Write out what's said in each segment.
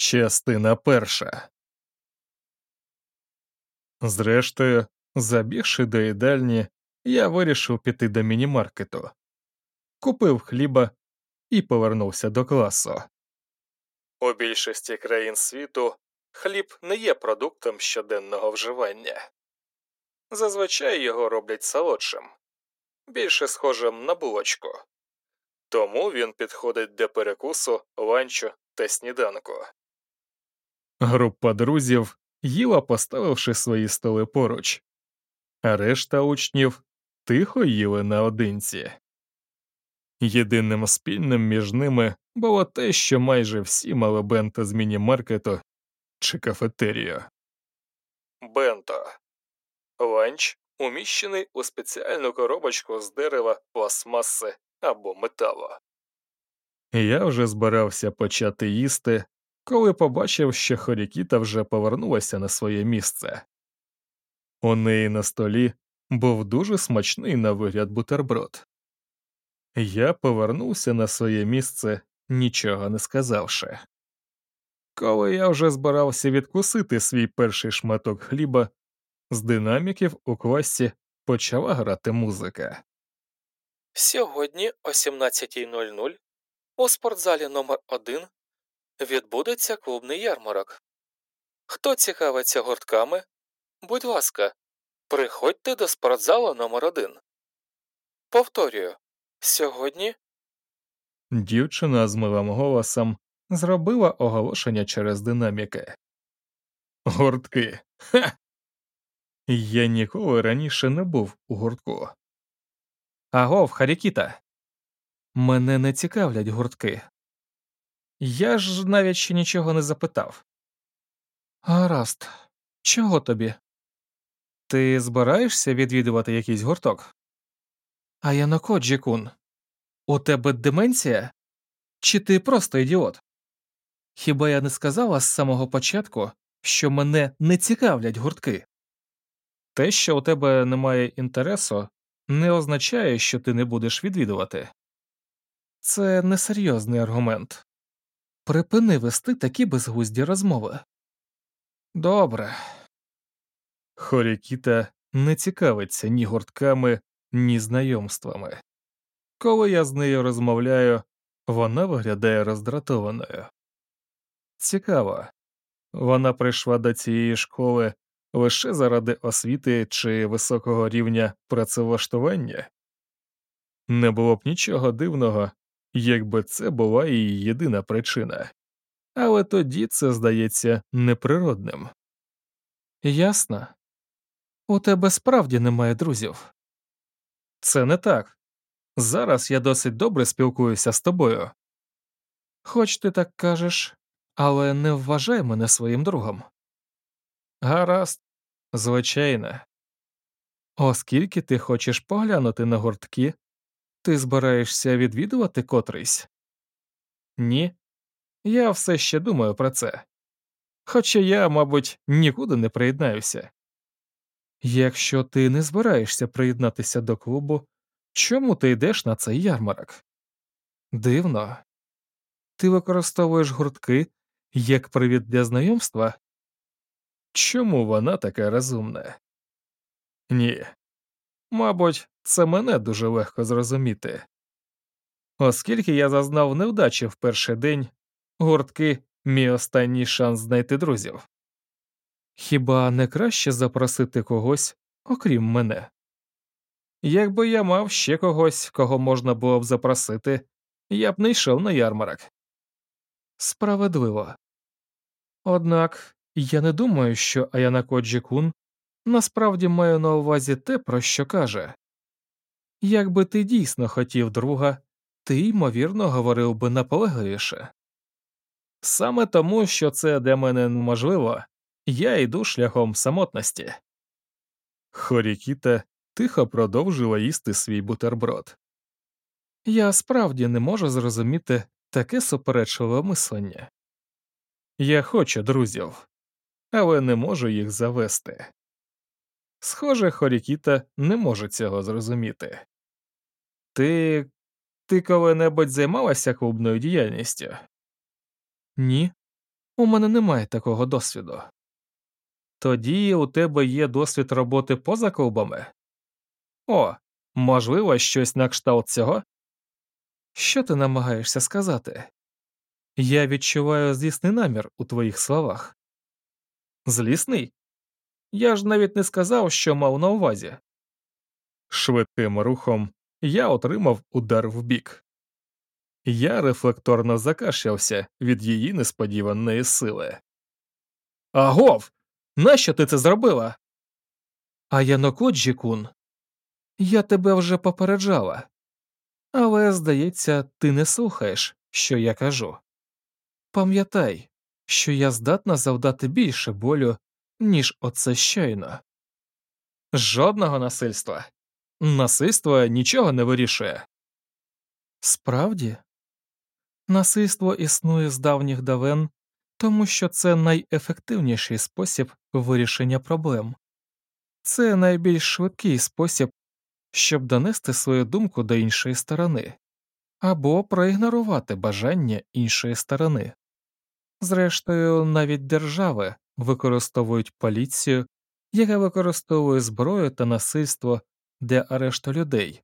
Частина перша. Зрештою, забігши до їдальні, я вирішив піти до мінімаркету, купив хліба і повернувся до класу. У більшості країн світу хліб не є продуктом щоденного вживання. Зазвичай його роблять солодшим, більше схожим на булочку. Тому він підходить для перекусу, ланчу та сніданку. Група друзів їла, поставивши свої столи поруч, а решта учнів тихо їли наодинці. Єдиним спільним між ними було те, що майже всі мали бенто з міні-маркету чи кафетерію. Бенто ланч уміщений у спеціальну коробочку з дерева, пластмаси або металу. Я вже збирався почати їсти, коли побачив, що Хорікіта вже повернулася на своє місце. У неї на столі був дуже смачний на вигляд бутерброд. Я повернувся на своє місце, нічого не сказавши. Коли я вже збирався відкусити свій перший шматок хліба, з динаміків у класі почала грати музика. Сьогодні о 17.00 у спортзалі номер 1 відбудеться клубний ярмарок. Хто цікавиться гуртками, будь ласка, приходьте до спортзалу номер 1 Повторюю, сьогодні Дівчина з милим голосом зробила оголошення через динаміки. Гуртки. Ха! Я ніколи раніше не був у гуртку. Агов, Харікіта. Мене не цікавлять гуртки. Я ж навіть ще нічого не запитав. Гаразд, чого тобі? Ти збираєшся відвідувати якийсь гурток? А я на Коджі-кун. У тебе деменція? Чи ти просто ідіот? Хіба я не сказала з самого початку, що мене не цікавлять гуртки? Те, що у тебе немає інтересу, не означає, що ти не будеш відвідувати. Це несерйозний аргумент. Припини вести такі безглузді розмови. Добре. Хорікіта не цікавиться ні гуртками, ні знайомствами. Коли я з нею розмовляю, вона виглядає роздратованою. Цікаво, вона прийшла до цієї школи лише заради освіти чи високого рівня працевлаштування? Не було б нічого дивного, якби це була її єдина причина, але тоді це здається неприродним. Ясно. У тебе справді немає друзів. Це не так. Зараз я досить добре спілкуюся з тобою. Хоч ти так кажеш, але не вважай мене своїм другом. Гаразд, звичайно. Оскільки ти хочеш поглянути на гуртки, ти збираєшся відвідувати котрийсь? Ні. Я все ще думаю про це. Хоча я, мабуть, нікуди не приєднаюся. Якщо ти не збираєшся приєднатися до клубу, чому ти йдеш на цей ярмарок? Дивно. Ти використовуєш гуртки як привід для знайомства? Чому вона така розумна? Ні. Мабуть, це мене дуже легко зрозуміти. Оскільки я зазнав невдачі в перший день, гуртки мій останній шанс знайти друзів. Хіба не краще запросити когось, окрім мене? Якби я мав ще когось, кого можна було б запросити, я б не йшов на ярмарок. Справедливо. Однак я не думаю, що Аяна Коджі-кун насправді має на увазі те, про що каже. Якби ти дійсно хотів друга, ти, ймовірно, говорив би наполегливіше. Саме тому, що це для мене неможливо, я йду шляхом самотності. Хорікіта тихо продовжила їсти свій бутерброд. Я справді не можу зрозуміти таке суперечливе мислення. Я хочу друзів, але не можу їх завести. Схоже, Хорікіта не може цього зрозуміти. Ти ти коли-небудь займалася клубною діяльністю? Ні. У мене немає такого досвіду. Тоді у тебе є досвід роботи поза клубами? О, можливо, щось на кшталт цього? Що ти намагаєшся сказати? Я відчуваю злісний намір у твоїх словах. Злісний? Я ж навіть не сказав, що мав на увазі. Швидким рухом я отримав удар в бік. Я рефлекторно закашлявся від її несподіваної сили. Агов! Нащо ти це зробила? А Янокоджі кун, я тебе вже попереджала. Але, здається, ти не слухаєш, що я кажу. Пам'ятай, що я здатна завдати більше болю, ніж оце щойно. Жодного насильства. Насильство нічого не вирішує. Справді, насильство існує з давніх давен, тому що це найефективніший спосіб вирішення проблем. Це найбільш швидкий спосіб, щоб донести свою думку до іншої сторони або проігнорувати бажання іншої сторони. Зрештою, навіть держави використовують поліцію, яка використовує зброю та насильство для арешту людей.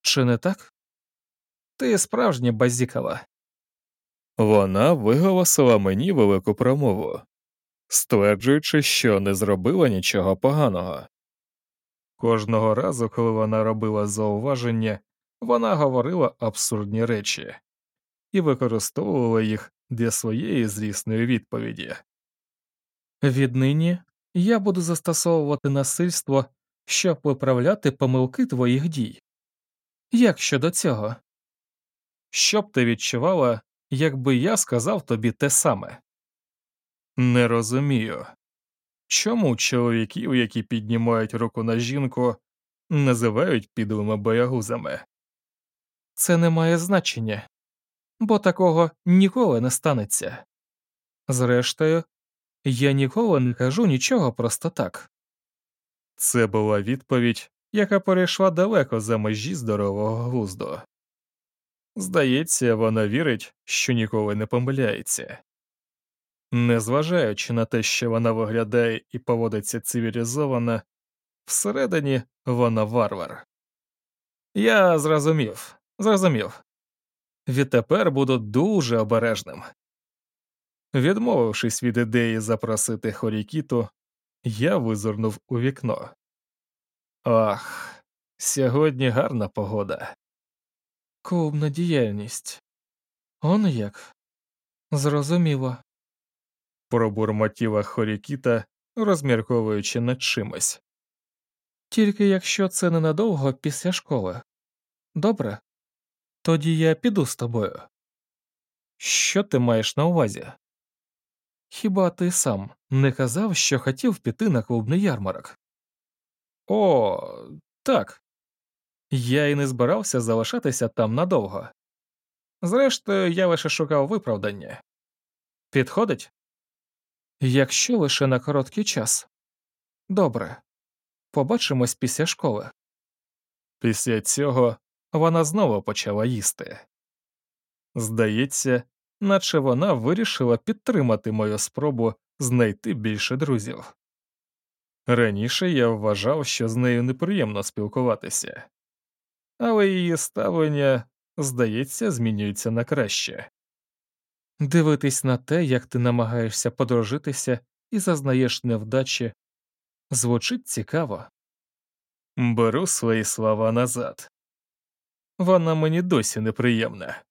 Чи не так? Ти справжня базікала. Вона виголосила мені велику промову, стверджуючи, що не зробила нічого поганого. Кожного разу, коли вона робила зауваження, вона говорила абсурдні речі і використовувала їх для своєї злісної відповіді. Віднині я буду застосовувати насильство, щоб виправляти помилки твоїх дій. Як щодо цього? Що б ти відчувала, якби я сказав тобі те саме? Не розумію. Чому чоловіків, які піднімають руку на жінку, називають підлими боягузами? Це не має значення, бо такого ніколи не станеться. Зрештою, я ніколи не кажу нічого просто так. Це була відповідь, яка перейшла далеко за межі здорового глузду. Здається, вона вірить, що ніколи не помиляється. Незважаючи на те, що вона виглядає і поводиться цивілізовано, всередині вона варвар. Я зрозумів, зрозумів. Відтепер буду дуже обережним. Відмовившись від ідеї запросити Хорікіту, я визирнув у вікно. Ах, сьогодні гарна погода. Клубна діяльність. Он як? Зрозуміло. Пробурмотіла Хорікіта, розмірковуючи над чимось. Тільки якщо це ненадовго після школи. Добре? Тоді я піду з тобою. Що ти маєш на увазі? Хіба ти сам не казав, що хотів піти на клубний ярмарок? О, так. Я і не збирався залишатися там надовго. Зрештою, я лише шукав виправдання. Підходить? Якщо лише на короткий час. Добре. Побачимось після школи. Після цього вона знову почала їсти. Здається, наче вона вирішила підтримати мою спробу знайти більше друзів. Раніше я вважав, що з нею неприємно спілкуватися, але її ставлення, здається, змінюється на краще. Дивитись на те, як ти намагаєшся подружитися і зазнаєш невдачі, звучить цікаво. Беру свої слова назад. Вона мені досі неприємна.